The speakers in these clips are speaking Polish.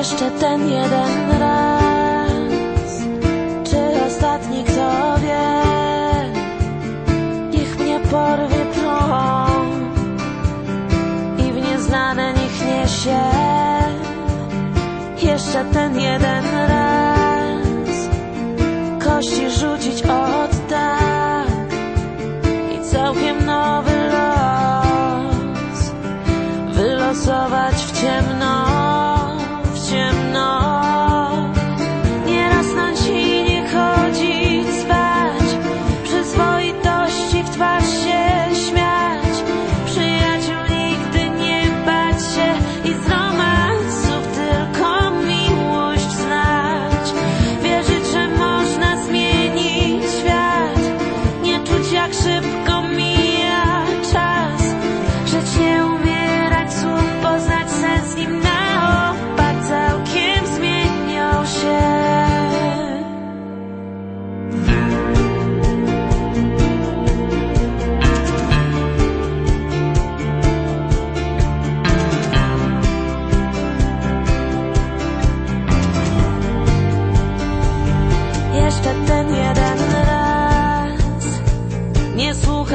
Jeszcze ten jeden raz. Czy ostatni kto wie? Niech mnie porwie prom I w nieznane niech niesie. Jeszcze ten jeden raz. Kości rzucić od tak I całkiem nowy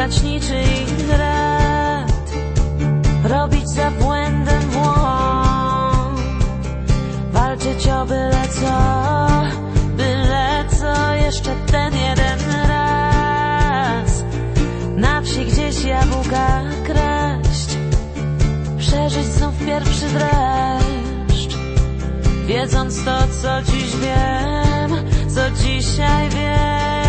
słuchać niczyich rad Robić za błędem błąd. Walczyć o byle co Byle co Jeszcze ten jeden raz. Na wsi gdzieś jabłka kraść. Przeżyć znów pierwszy dreszcz. Wiedząc to, co dziś wiem, co dzisiaj wiem.